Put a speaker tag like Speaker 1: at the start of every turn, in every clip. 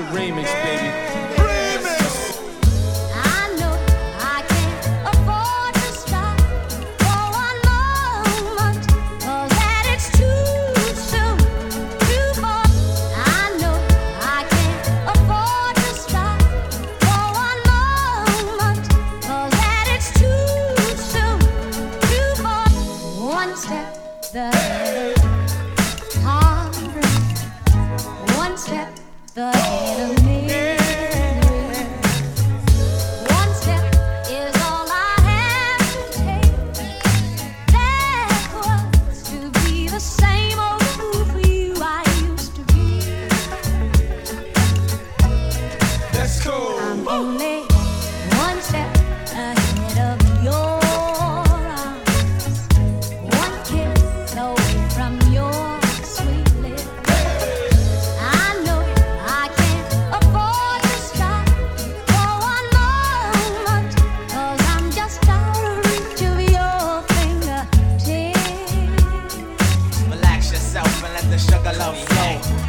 Speaker 1: the remix, baby.
Speaker 2: Love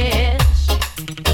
Speaker 3: wish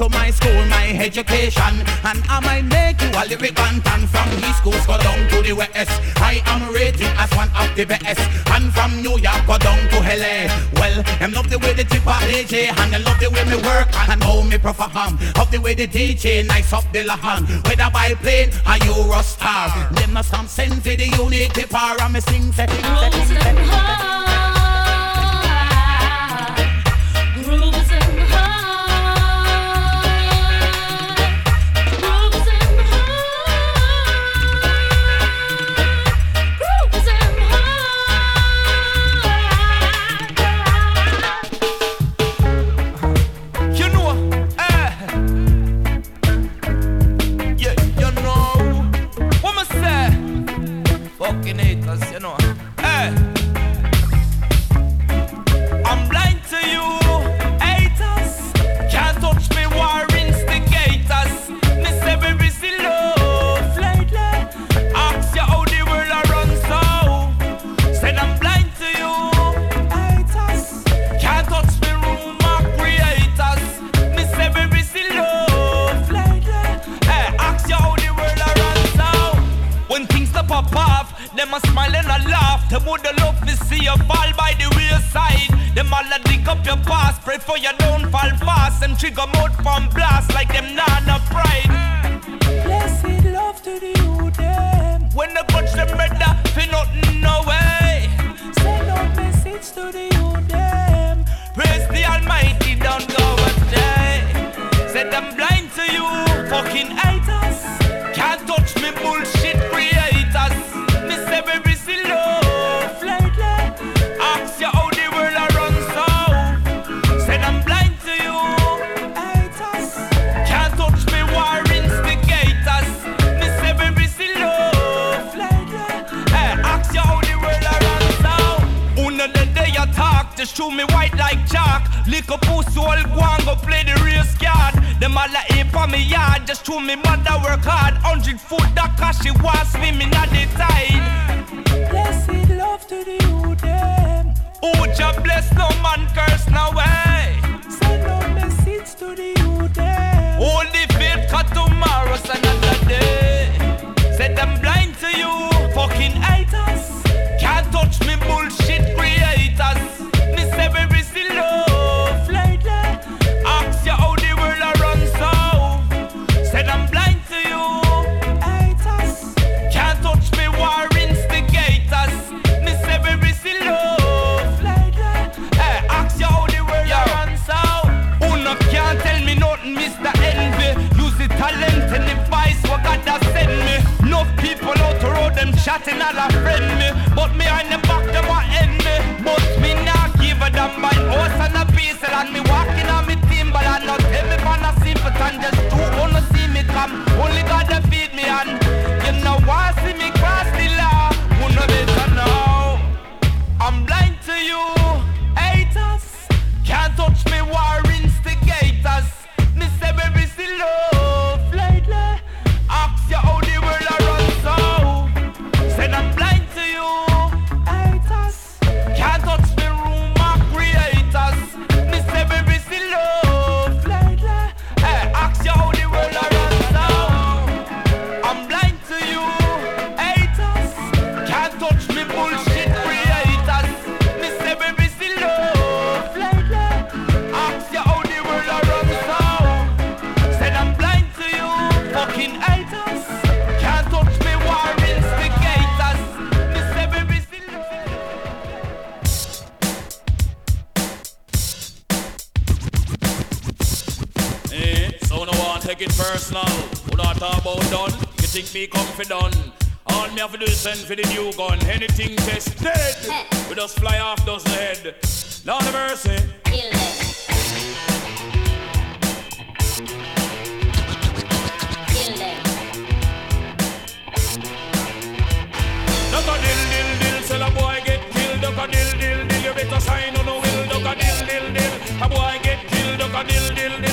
Speaker 3: to my
Speaker 4: school, my education, and I might make you a lyric bantan from East Schools go down to the West. I am rated as one of the best, and from New York go down to LA. Well, them love the way the tip of DJ, and they love the way me work and how me perform. Of the way the DJ nice up the lawn, whether by plane or Eurostar. Them no some sense of the unity power, and me sing, say, sing, say,
Speaker 5: Grooves
Speaker 4: sing,
Speaker 5: and
Speaker 4: say, sing, say.
Speaker 5: high, grooves
Speaker 6: like chalk. Lick a pussy, all go and go play the race card. Them all a ape on me yard, just show me mother work hard. Hundred foot that cause she was swimming at the tide. Blessed love to the you them. Oh, Jah bless no man curse no way. Send no message to the them. Hold the faith, cause tomorrow's another day. Said I'm blind to you, fucking haters. Them chatting all a friend me. But me on the back, them a end me. But me not give a damn by horse and a piece. And me walking on me but I not me man a simpleton. Just two wanna see me come. Only God to feed me and you know why see me cross the law. Who know better now? I'm blind to you, me
Speaker 7: confident? All me have to do is send for the new gun. Anything tested, we just fly off dozen head. Lord of mercy.
Speaker 3: Kill them. Kill them.
Speaker 7: Duck a dill dill dill, sell a boy get killed. Duck a dill dill dill, you better sign on the will. Duck a dill dill dill, a boy get killed. Duck a dill dill dill,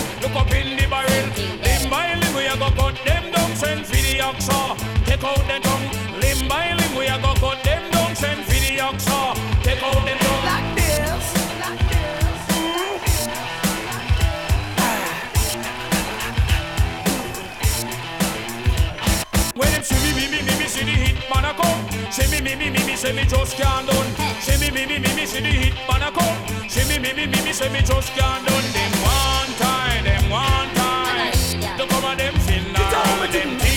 Speaker 7: Take out the tongue. Limb by limb, we a go cut them down, send for the oxa. Take out the tongue. Like this, like this. When them see me, me, me, me, me, see the hit man a come. See me, me, me, me, me, say me just can't done. See me, me, me, me, me, see the hit man a come. See me, me, me, me, me, say me just can't done. Them one time, them one time. Look over them finna. Them things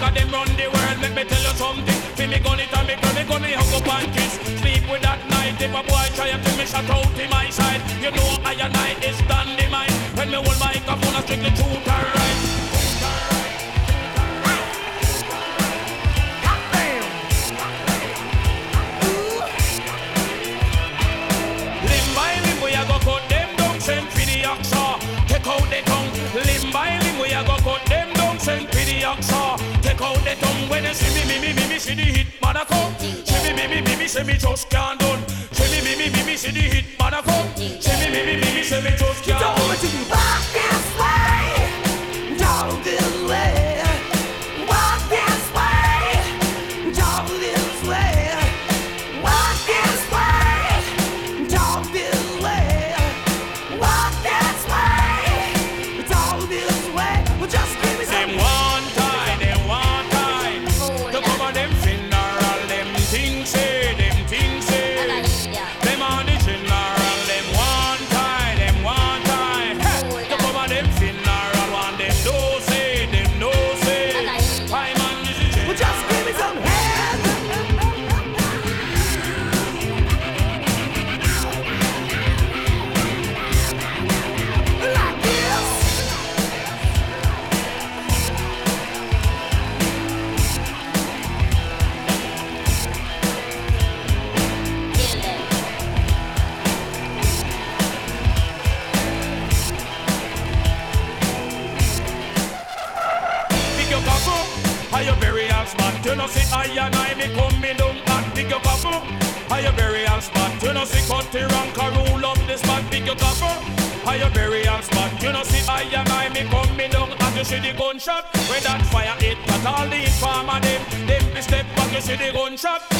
Speaker 8: a
Speaker 3: them
Speaker 7: run the world. Let me tell you something, fi me gun it a me girl. Me gun me hug up and kiss. Sleep with that night. If a boy try to me shut out in my side, you know I and I is dynamite. When me hold microphone, I strictly truth and right. Take out the tongue. Limb by limb, we a go cut them down, send for the oxa. Take out the tongue. When you see me, me, me, me, me, see the hit man a come. See me, me, me, me, me, say me just can't done. See me, me, me, me, me, see the hit man a come. See me, me, me, me, me, say me just can't done.
Speaker 8: to walk this way, talk this way.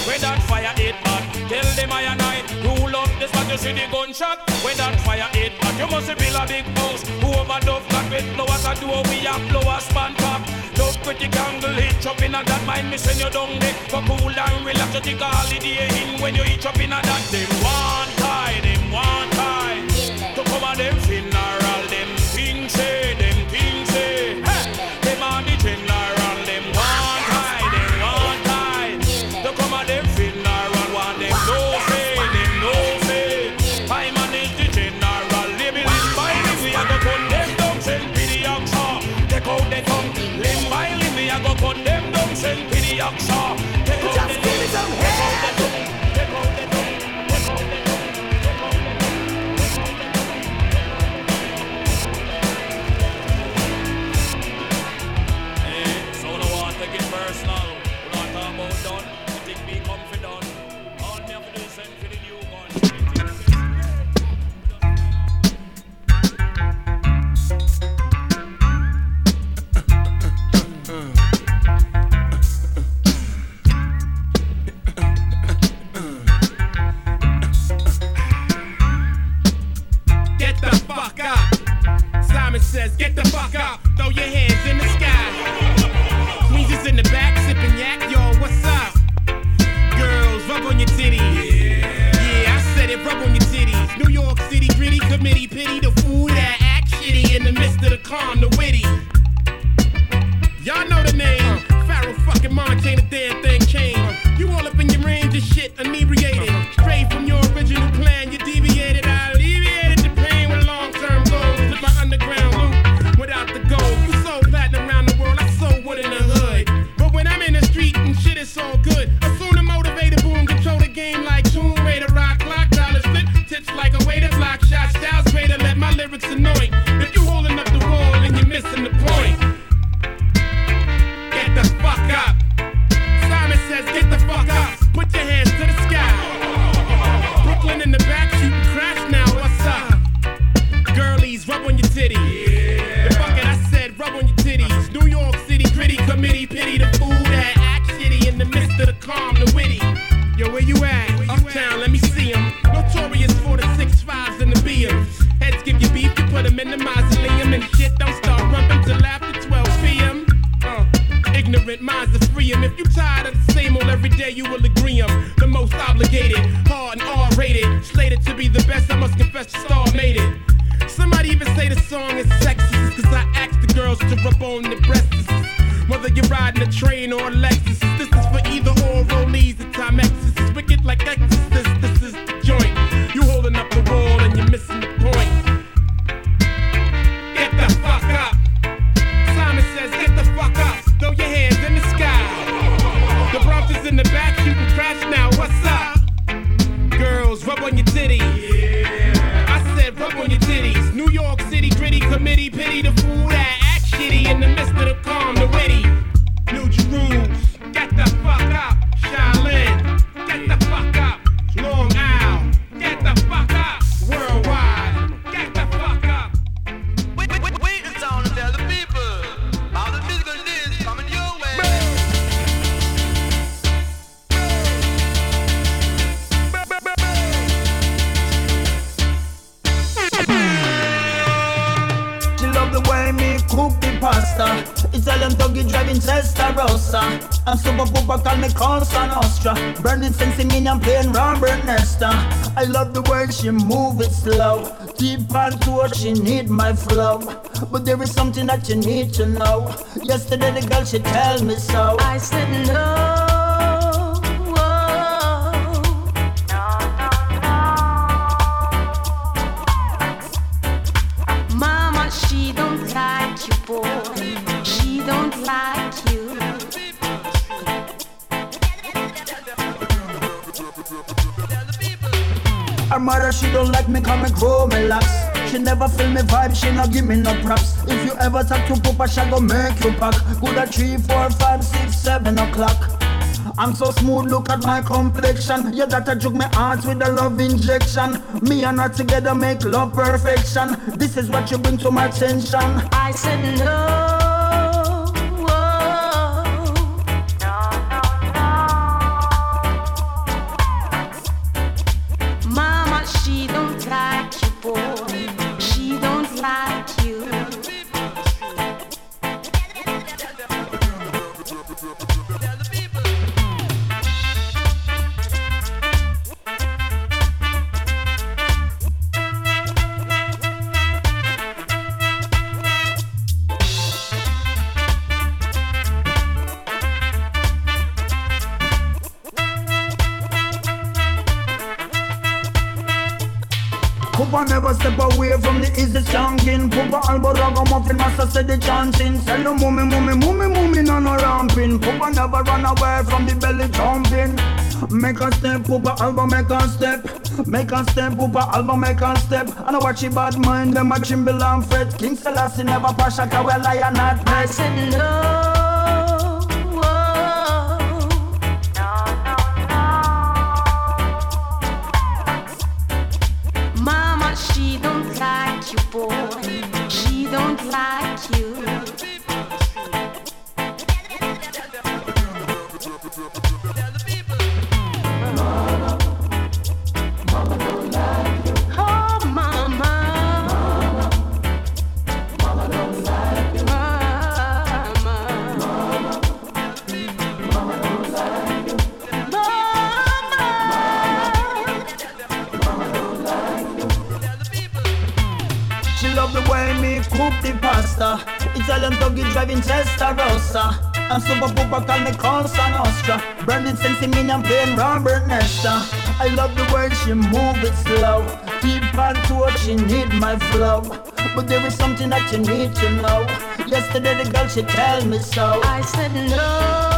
Speaker 7: Where that fire hit. But tell them I and I rule up this spot. You see the gunshot where that fire hit. But you must build a big house. Whoever dove got with flowers a door we have flowers span top. Love pretty candle hitch up in a that mind me send you down there for cool and relax. You take a holiday in when you hitch up in a that. Them one tie, them one tie. To them funeral, them things them down, send for the oxa.
Speaker 8: Just give me some
Speaker 9: pity the fool. that you
Speaker 10: need to know. Yesterday the girl she tell me so.
Speaker 3: I said no.
Speaker 10: Her mother, she don't like me coming home a lot. She never feel me vibe, she not give me no props. If you ever talk to Papa, she go make you pack. Good at three, four, five, six, seven o'clock. I'm so smooth, look at my complexion. You gotta juke my heart with a love injection. Me and her together make love perfection. This is what you bring to my attention.
Speaker 3: I said no.
Speaker 10: a step, Poopa album make a step. Make a step, Poopa album make a step. And I watch it bad mind, them a chimble and fret. King Selassie never pass a cow, lion not
Speaker 3: I said no.
Speaker 10: My flow. But there is something that you need to know. Yesterday the girl she tell me so.
Speaker 3: I said no.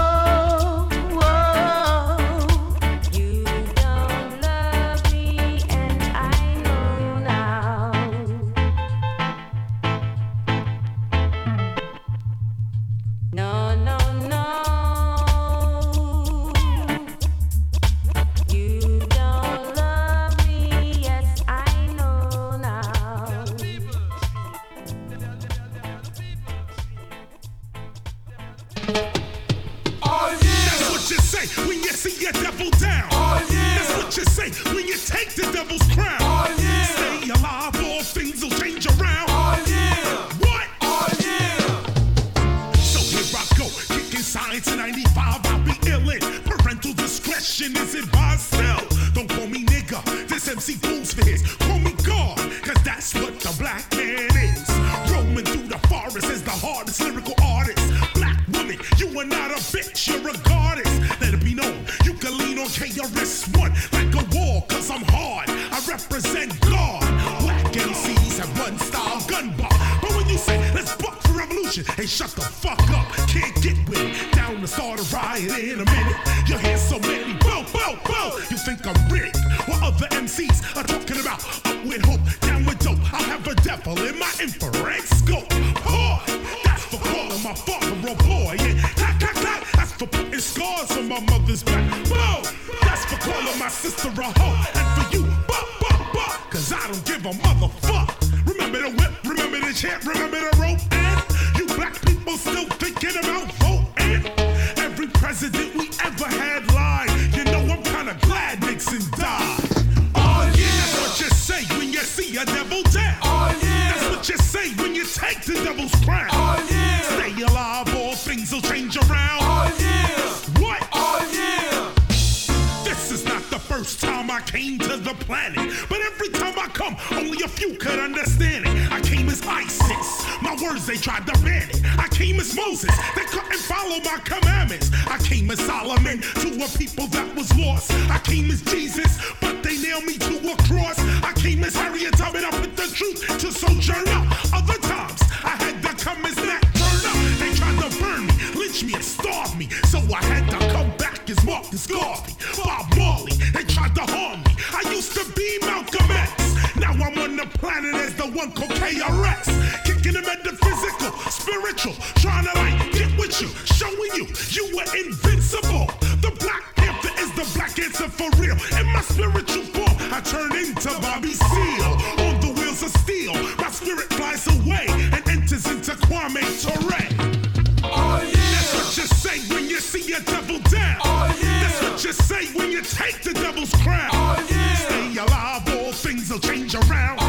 Speaker 11: Oh yeah. That's what you say when you see a devil down. Oh yeah. That's what you say when you take the devil's crown. Oh yeah. Stay alive, all things will change around. Oh yeah. What? Oh yeah. So here I go, kicking in 95. I'll be illin'. Parental discretion is advised still. Don't call me nigga, this MC fools for his. Call me God, cause that's what the black a bitch, you're a goddess. Let it be known, you can lean on KRS-One like a wall, cause I'm hard. I represent God. Black MCs have one style gun bar. But when you say, let's buck for revolution, hey, shut the fuck up. Can't get with it. Down to start a riot in a minute. You hear so many, bow, bow, bow. You think I'm rigged? What other MCs are talking about? Up with hope, down with dope. I have a devil in my infrared a hoe. And for you, buck, buck, buck. Cause I don't give a motherfuck. Remember the whip, remember the chant, remember the rope. And you black people still thinking about tried to ban it. I came as Moses, they couldn't follow my commandments. I came as Solomon to a people that was the devil's crown. Oh yeah. Stay alive, all things will change around.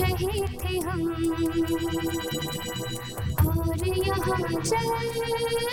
Speaker 12: रहे थे हम। और यहाँ चल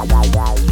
Speaker 5: attention.